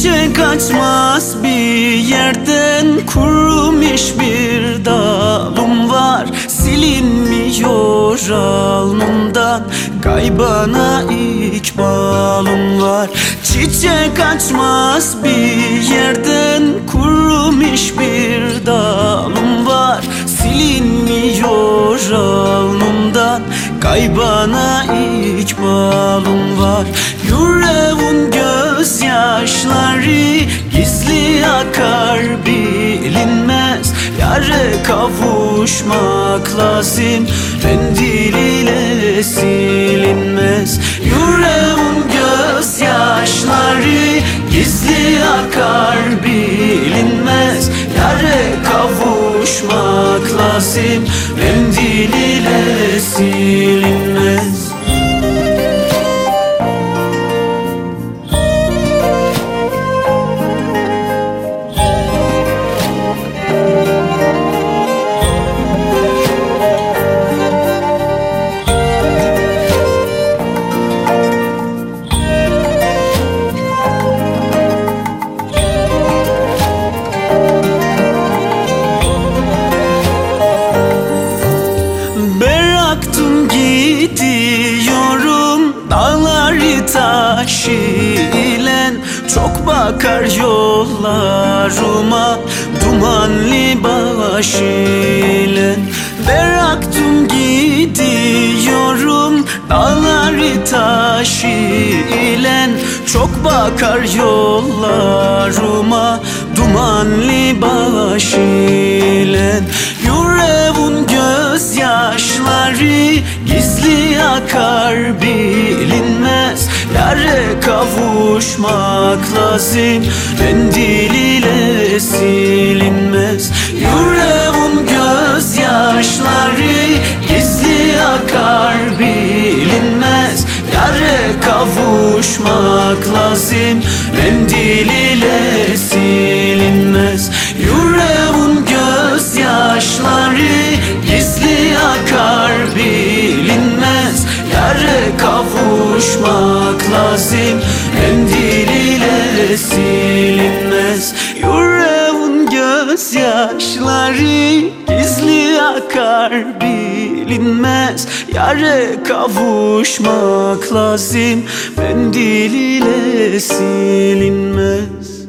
Çiçek açmaz bir yerden Kurumuş bir dalım var. Silinmiyor alnımdan Kaybana ikbalım var. Çiçek açmaz bir yerden Kurumuş bir dalım var. Silinmiyor alnımdan Kaybana ikbalım var. Yüreğin gözyaşları Gizli akar bilinmez. Yare kavuşmak lazım Mendil ile silinmez. Yüreğin gözyaşları Gizli akar bilinmez. Yare kavuşmak lazım Mendil ile silinmez Çok bakar yollarıma Dumanlı baş ile. Bıraktım gidiyorum Dağları taşı ile. Çok bakar yollarıma Dumanlı baş ile. Yüreğin gözyaşları Gizli akar bilinmez Yare kavuşmak lazım Mendil ile silinmez. Yüreğin gözyaşları Gizli akar bilinmez. Yare kavuşmak lazım Mendil ile silinmez gözyaşları Gizli akar bilinmez. Yare kavuşmak lazım. Mendil ile silinmez